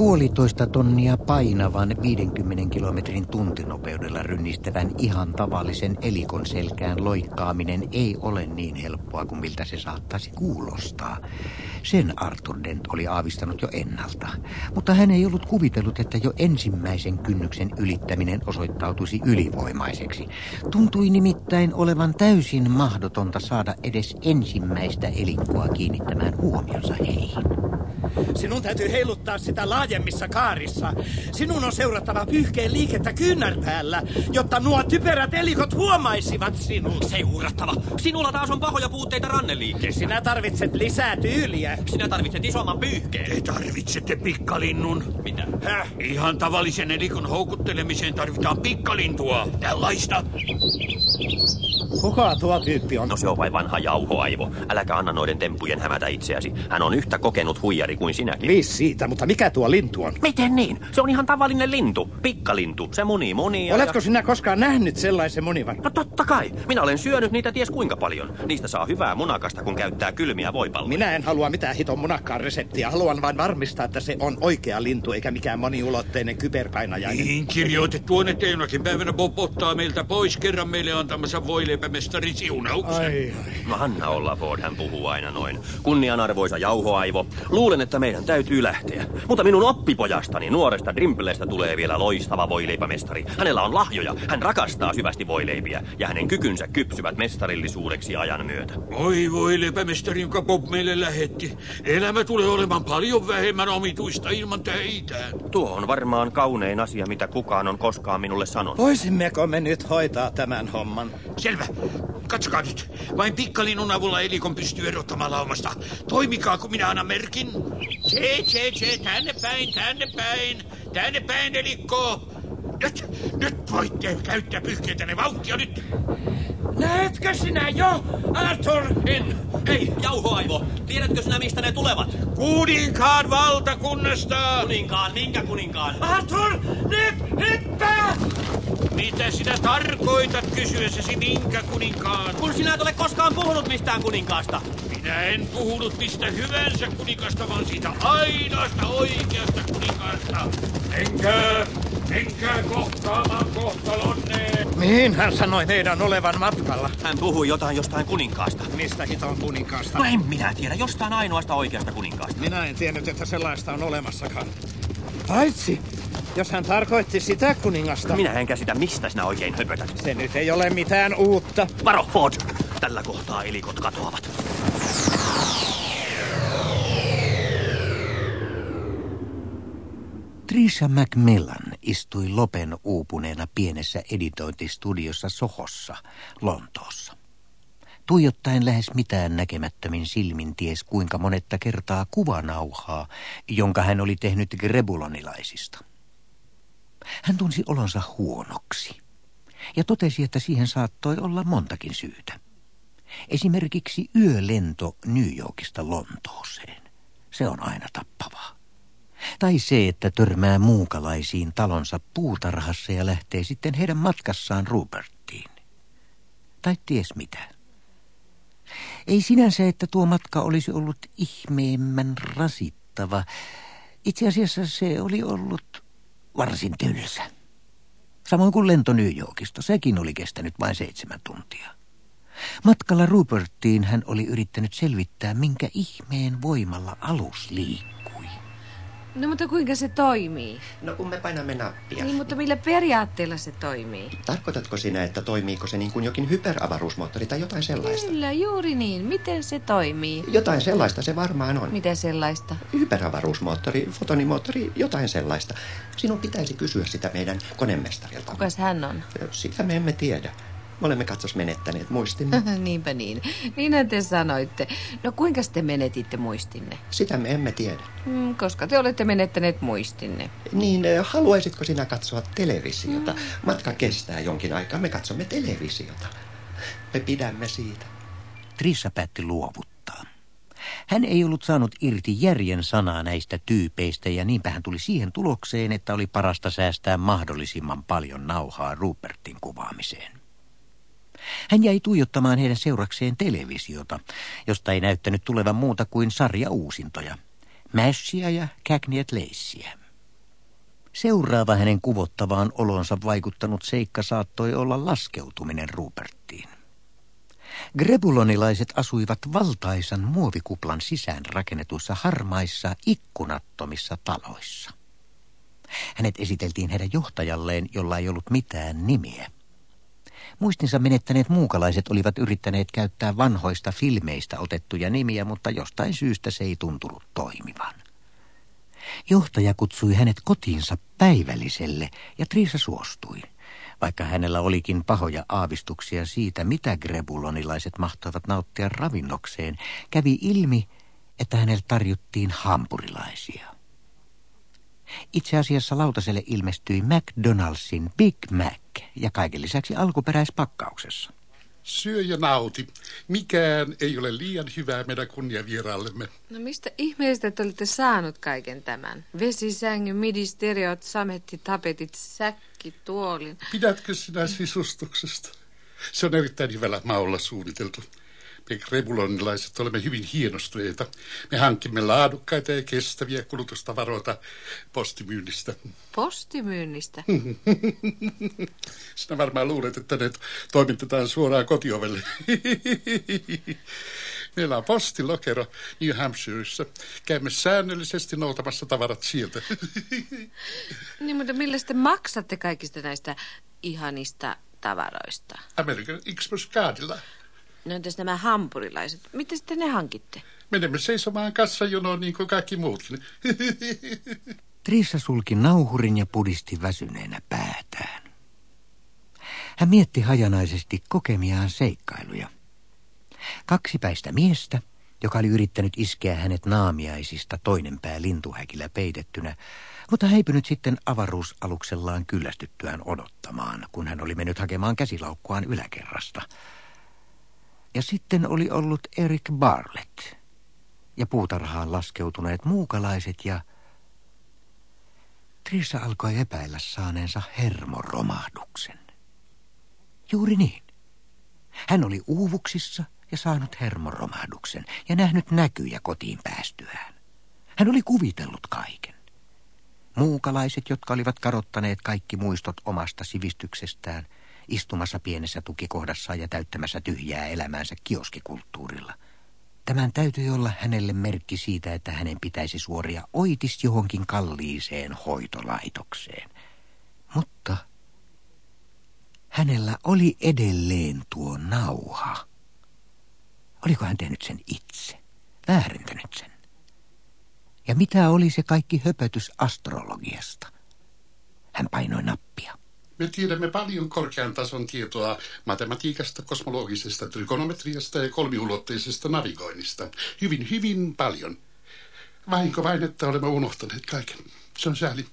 puolitoista tonnia painavan 50 kilometrin tuntinopeudella rynnistävän ihan tavallisen elikon selkään loikkaaminen ei ole niin helppoa kuin miltä se saattaisi kuulostaa. Sen Arthur Dent oli aavistanut jo ennalta, mutta hän ei ollut kuvitellut, että jo ensimmäisen kynnyksen ylittäminen osoittautuisi ylivoimaiseksi. Tuntui nimittäin olevan täysin mahdotonta saada edes ensimmäistä elikkoa kiinnittämään huomionsa heihin. Sinun täytyy heiluttaa sitä laajemmissa kaarissa. Sinun on seurattava pyyhkeen liikettä kyynärpäällä, jotta nuo typerät elikot huomaisivat sinun. Seurattava. Sinulla taas on pahoja puutteita ranneliikkeessä. Sinä tarvitset lisää tyyliä. Sinä tarvitset isomman pyyhkeen. Te tarvitsette pikkalinnun. Mitä? Häh? Ihan tavallisen elikon houkuttelemiseen tarvitaan pikkalintua. Tällaista. Kuka tuo tyyppi on? No se on vain vanha jauhoaivo. Äläkä anna noiden temppujen hämätä itseäsi. Hän on yhtä kokenut huijari kuin sinäkin. Viis siitä, mutta mikä tuo lintu on? Miten niin? Se on ihan tavallinen lintu. Pikkalintu. Se munii munia. Oletko ja... sinä koskaan nähnyt sellaisen munivan? No totta kai. Minä olen syönyt niitä ties kuinka paljon. Niistä saa hyvää munakasta, kun käyttää kylmiä voipalloja. Minä en halua mitään hiton munakkaan reseptiä. Haluan vain varmistaa, että se on oikea lintu eikä mikään moniulotteinen kyberpainajainen. Niin kirjoitettu on, että jonakin päivänä Bob ottaa meiltä pois kerran meille antamassa voileipämestarin siunauksen. Ai, ai. No anna olla, Ford, hän puhuu aina noin. Kunnianarvoisa jauhoaivo. Luulen, että meidän täytyy lähteä. Mutta minun oppipojastani, nuoresta Drimplestä, tulee vielä loistava voileipämestari. Hänellä on lahjoja, hän rakastaa syvästi voileipiä, ja hänen kykynsä kypsyvät mestarillisuudeksi ajan myötä. Oi voi lepämestari, jonka Bob meille lähetti. Elämä tulee olemaan paljon vähemmän omituista ilman teitä. Tuo on varmaan kaunein asia, mitä kukaan on koskaan minulle sanonut. Voisimmeko me nyt hoitaa tämän homman? Selvä. Katsokaa nyt. Vain pikkalinnun avulla elikon pystyy erottamaan laumasta. Toimikaa, kun minä annan merkin. Tse, tse, tse, tänne päin, tänne päin. Tänne päin, elikko. Nyt, nyt voitte käyttää pyyhkeitänne vauhtia nyt. Näetkö sinä jo, Arthur? En. Hei, jauhoaivo, tiedätkö sinä mistä ne tulevat? Kuninkaan valtakunnasta. Kuninkaan, minkä kuninkaan? Arthur, nyt hyppää! Mitä sinä tarkoitat kysyessäsi minkä kuninkaan? Kun sinä et ole koskaan puhunut mistään kuninkaasta. Minä en puhunut mistä hyvänsä kuninkaasta, vaan siitä ainoasta oikeasta kuninkaasta. Menkää, menkää kohtaamaan kohtalonne. Mihin hän sanoi meidän olevan matkalla? Hän puhui jotain jostain kuninkaasta. Mistä hiton kuninkaasta? No en minä tiedä, jostain ainoasta oikeasta kuninkaasta. Minä en tiennyt, että sellaista on olemassakaan. Paitsi, jos hän tarkoitti sitä kuningasta. Minä en käsitä, mistä sinä oikein höpötät. Se nyt ei ole mitään uutta. Varo, Ford! Tällä kohtaa elikot katoavat. Trisha Macmillan istui Lopen uupuneena pienessä editointistudiossa Sohossa, Lontoossa. Tuijottaen lähes mitään näkemättömin silmin ties kuinka monetta kertaa kuvanauhaa, jonka hän oli tehnyt grebulonilaisista. Hän tunsi olonsa huonoksi ja totesi, että siihen saattoi olla montakin syytä. Esimerkiksi yölento New Yorkista Lontooseen. Se on aina tappavaa. Tai se, että törmää muukalaisiin talonsa puutarhassa ja lähtee sitten heidän matkassaan Ruperttiin. Tai ties mitä. Ei sinänsä, että tuo matka olisi ollut ihmeemmän rasittava. Itse asiassa se oli ollut varsin tylsä. Samoin kuin lento New Yorkista, sekin oli kestänyt vain seitsemän tuntia. Matkalla Ruperttiin hän oli yrittänyt selvittää, minkä ihmeen voimalla alus liikkui. No mutta kuinka se toimii? No kun me painamme nappia. Niin, mutta millä periaatteella se toimii? Tarkoitatko sinä, että toimiiko se niin kuin jokin hyperavaruusmoottori tai jotain sellaista? Kyllä, juuri niin. Miten se toimii? Jotain sellaista se varmaan on. Miten sellaista? Hyperavaruusmoottori, fotonimoottori, jotain sellaista. Sinun pitäisi kysyä sitä meidän konemestarilta. Kukas hän on? Sitä me emme tiedä. Me olemme katsos menettäneet muistimme. Niinpä niin. Niinhän te sanoitte. No kuinka te menetitte muistinne? Sitä me emme tiedä. Mm, koska te olette menettäneet muistinne. Niin, eh, haluaisitko sinä katsoa televisiota? Matka kestää jonkin aikaa. Me katsomme televisiota. Me pidämme siitä. Trissa päätti luovuttaa. Hän ei ollut saanut irti järjen sanaa näistä tyypeistä ja niinpä hän tuli siihen tulokseen, että oli parasta säästää mahdollisimman paljon nauhaa Rupertin kuvaamiseen. Hän jäi tuijottamaan heidän seurakseen televisiota, josta ei näyttänyt tulevan muuta kuin sarja uusintoja. Mashia ja Cagney Laceyä. Seuraava hänen kuvottavaan olonsa vaikuttanut seikka saattoi olla laskeutuminen Ruperttiin. Grebulonilaiset asuivat valtaisan muovikuplan sisään rakennetuissa harmaissa ikkunattomissa taloissa. Hänet esiteltiin heidän johtajalleen, jolla ei ollut mitään nimiä. Muistinsa menettäneet muukalaiset olivat yrittäneet käyttää vanhoista filmeistä otettuja nimiä, mutta jostain syystä se ei tuntunut toimivan. Johtaja kutsui hänet kotiinsa päivälliselle ja Triisa suostui. Vaikka hänellä olikin pahoja aavistuksia siitä, mitä grebulonilaiset mahtoivat nauttia ravinnokseen, kävi ilmi, että hänelle tarjottiin hampurilaisia. Itse asiassa lautaselle ilmestyi McDonaldsin Big Mac ja kaiken lisäksi alkuperäispakkauksessa. Syö ja nauti. Mikään ei ole liian hyvää meidän kunniavieraallemme. No mistä ihmeestä te olette saanut kaiken tämän? Vesisängy, midisteriot, sametti, tapetit, säkki, tuolin. Pidätkö sinä sisustuksesta? Se on erittäin hyvällä maulla suunniteltu. Me krebulonilaiset olemme hyvin hienostuneita. Me hankimme laadukkaita ja kestäviä kulutustavaroita postimyynnistä. Postimyynnistä? Sinä varmaan luulet, että ne toimitetaan suoraan kotiovelle. Meillä on postilokero New Hampshireissa. Käymme säännöllisesti noutamassa tavarat sieltä. niin, mutta millä te maksatte kaikista näistä ihanista tavaroista? American Express Cardilla. No entäs nämä hampurilaiset? Miten sitten ne hankitte? Menemme seisomaan kassajonoon niin kuin kaikki muutkin. Trissa sulki nauhurin ja pudisti väsyneenä päätään. Hän mietti hajanaisesti kokemiaan seikkailuja. Kaksipäistä miestä, joka oli yrittänyt iskeä hänet naamiaisista toinen pää lintuhäkillä peitettynä, mutta häipynyt sitten avaruusaluksellaan kyllästyttyään odottamaan, kun hän oli mennyt hakemaan käsilaukkuaan yläkerrasta – ja sitten oli ollut Eric Barlett ja puutarhaan laskeutuneet muukalaiset ja Trissa alkoi epäillä saaneensa hermoromahduksen. Juuri niin. Hän oli uuvuksissa ja saanut hermoromahduksen ja nähnyt näkyjä kotiin päästyään. Hän oli kuvitellut kaiken. Muukalaiset, jotka olivat karottaneet kaikki muistot omasta sivistyksestään – istumassa pienessä tukikohdassa ja täyttämässä tyhjää elämäänsä kioskikulttuurilla. Tämän täytyi olla hänelle merkki siitä, että hänen pitäisi suoria oitis johonkin kalliiseen hoitolaitokseen. Mutta hänellä oli edelleen tuo nauha. Oliko hän tehnyt sen itse? Väärentänyt sen? Ja mitä oli se kaikki höpötys astrologiasta? Hän painoi nappia. Me tiedämme paljon korkean tason tietoa matematiikasta, kosmologisesta trigonometriasta ja kolmiulotteisesta navigoinnista. Hyvin, hyvin paljon. Vahinko vain, että olemme unohtaneet kaiken. Se on sääli.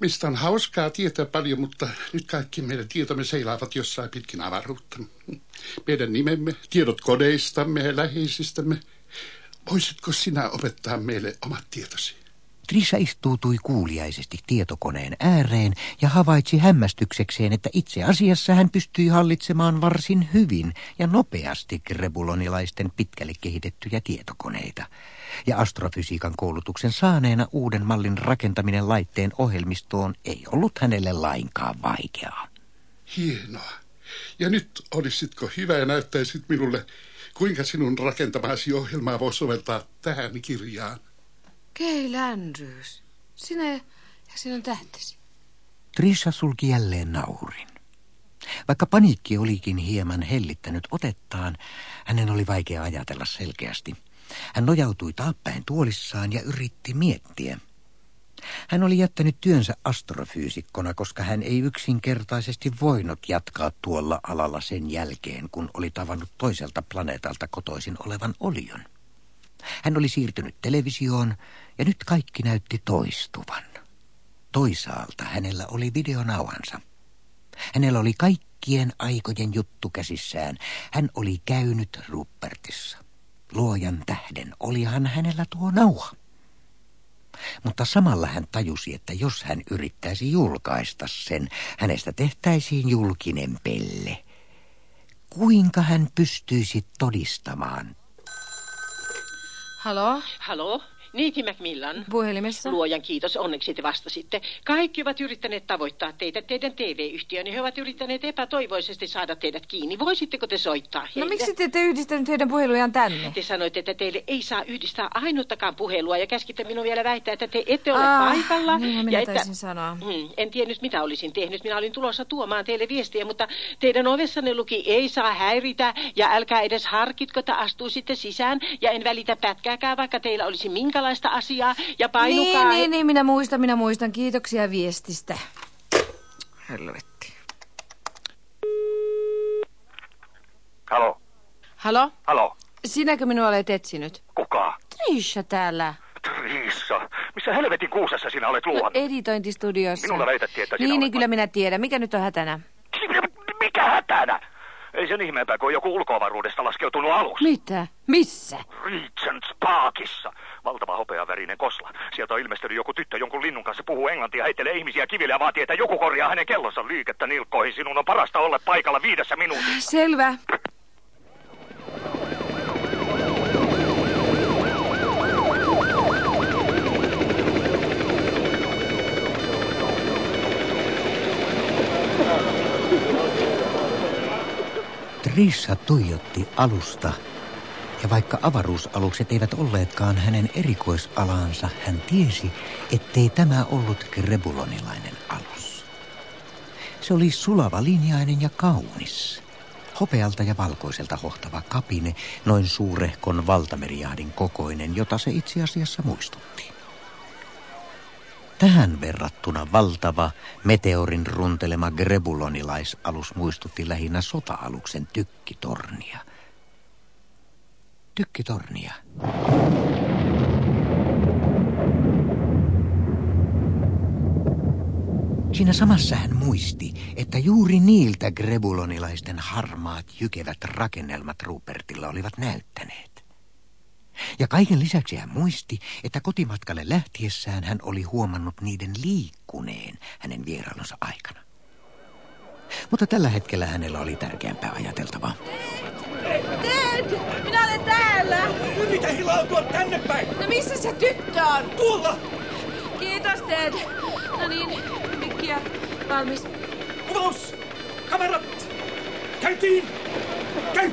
Mistä on hauskaa tietää paljon, mutta nyt kaikki meidän tietomme seilaavat jossain pitkin avaruutta. Meidän nimemme, tiedot kodeistamme ja läheisistämme. Voisitko sinä opettaa meille omat tietosi? Trisha istuutui kuuliaisesti tietokoneen ääreen ja havaitsi hämmästyksekseen, että itse asiassa hän pystyi hallitsemaan varsin hyvin ja nopeasti grebulonilaisten pitkälle kehitettyjä tietokoneita. Ja astrofysiikan koulutuksen saaneena uuden mallin rakentaminen laitteen ohjelmistoon ei ollut hänelle lainkaan vaikeaa. Hienoa. Ja nyt olisitko hyvä ja näyttäisit minulle, kuinka sinun rakentamasi ohjelmaa voi soveltaa tähän kirjaan? Gail Andrews, sinä ja sinun tähtesi. Trisha sulki jälleen naurin. Vaikka paniikki olikin hieman hellittänyt otettaan, hänen oli vaikea ajatella selkeästi. Hän nojautui taappäin tuolissaan ja yritti miettiä. Hän oli jättänyt työnsä astrofyysikkona, koska hän ei yksinkertaisesti voinut jatkaa tuolla alalla sen jälkeen, kun oli tavannut toiselta planeetalta kotoisin olevan olion. Hän oli siirtynyt televisioon ja nyt kaikki näytti toistuvan. Toisaalta hänellä oli videonauhansa. Hänellä oli kaikkien aikojen juttu käsissään. Hän oli käynyt Rupertissa. Luojan tähden olihan hänellä tuo nauha. Mutta samalla hän tajusi, että jos hän yrittäisi julkaista sen, hänestä tehtäisiin julkinen pelle. Kuinka hän pystyisi todistamaan Hello, hello. Niiti Macmillan. Puhelimessa. Luojan kiitos, onneksi te vastasitte. Kaikki ovat yrittäneet tavoittaa teitä teidän TV-yhtiönne. He ovat yrittäneet epätoivoisesti saada teidät kiinni. Voisitteko te soittaa heille? No miksi te ette yhdistänyt heidän puhelujaan tänne? Te sanoitte, että teille ei saa yhdistää ainuttakaan puhelua ja käskitte minun vielä väittää, että te ette ole Ah, paikalla. niinhän minä ja että... sanoa. Hmm, en tiennyt, mitä olisin tehnyt. Minä olin tulossa tuomaan teille viestiä, mutta teidän ovessanne luki ei saa häiritä ja älkää edes harkitko, että astuisitte sisään ja en välitä pätkääkään, vaikka teillä olisi minkälaista asiaa ja painukaa. Niin, niin, niin, minä muistan, minä muistan. Kiitoksia viestistä. Helvetti. Halo, Halo? halo. Sinäkö minua olet etsinyt? Kuka? Trisha täällä. Triissa. Missä helvetin kuusessa sinä olet No, luonut? editointistudiossa. Minulle väitettiin, että sinä Niin, olet niin kyllä minä tiedän. Mikä nyt on hätänä? Mikä hätänä? Ei sen ihmeempää, kun on joku ulkoavaruudesta laskeutunut alus. Mitä? Missä? Regent's Parkissa. Valtava hopeavärinen kosla. Sieltä on ilmestynyt joku tyttö jonkun linnun kanssa puhuu englantia, heittelee ja vaatii, että joku korjaa hänen kellonsa liikettä nilkkoihin. Sinun on parasta olla paikalla viidessä minuutissa. Selvä. Trissa tuijotti alusta, ja vaikka avaruusalukset eivät olleetkaan hänen erikoisalansa, hän tiesi, ettei tämä ollut grebulonilainen alus. Se oli sulava linjainen ja kaunis. Hopealta ja valkoiselta hohtava kapine, noin suurehkon valtameriahdin kokoinen, jota se itse asiassa muistutti. Tähän verrattuna valtava meteorin runtelema grebulonilaisalus muistutti lähinnä sota-aluksen tykkitornia. Tykkitornia. Siinä samassa hän muisti, että juuri niiltä grebulonilaisten harmaat jykevät rakennelmat Rupertilla olivat näyttäneet. Ja kaiken lisäksi hän muisti, että kotimatkalle lähtiessään hän oli huomannut niiden liikkuneen hänen vierailunsa aikana. Mutta tällä hetkellä hänellä oli tärkeämpää ajateltavaa. Ted! Minä olen täällä! Yritä hilautua tänne päin! No missä se tyttö on? Tuolla! Kiitos, Ted. No niin, mikkiä. Valmis. Kuvaus! Kamerat! Käyntiin! Käy!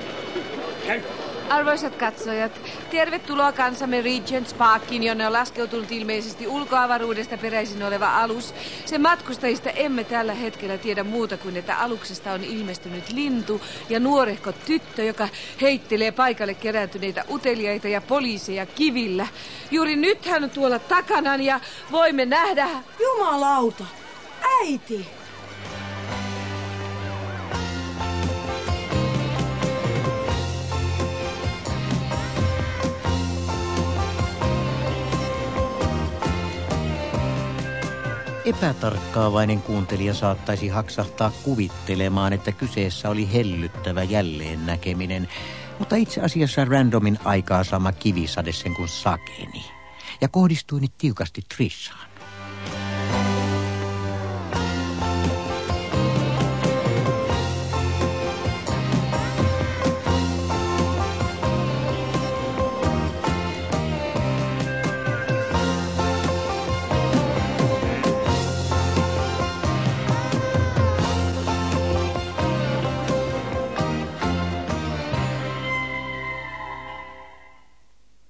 Käy! Arvoisat katsojat, tervetuloa kanssamme Regent's Parkin, jonne on laskeutunut ilmeisesti ulkoavaruudesta peräisin oleva alus. Sen matkustajista emme tällä hetkellä tiedä muuta kuin, että aluksesta on ilmestynyt lintu ja nuorehko tyttö, joka heittelee paikalle kerääntyneitä uteliaita ja poliiseja kivillä. Juuri nyt hän on tuolla takanaan ja voimme nähdä... Jumalauta! Äiti! Epätarkkaavainen kuuntelija saattaisi haksahtaa kuvittelemaan, että kyseessä oli hellyttävä jälleen näkeminen, mutta itse asiassa randomin aikaa sama kivisade sen kun sakeni ja kohdistui nyt tiukasti Trishaan.